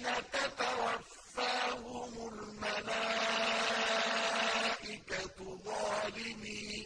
الَّذِينَ تَتَوَفَّاهُمُ الْمَلَائِكَةُ ظَالِمِينَ.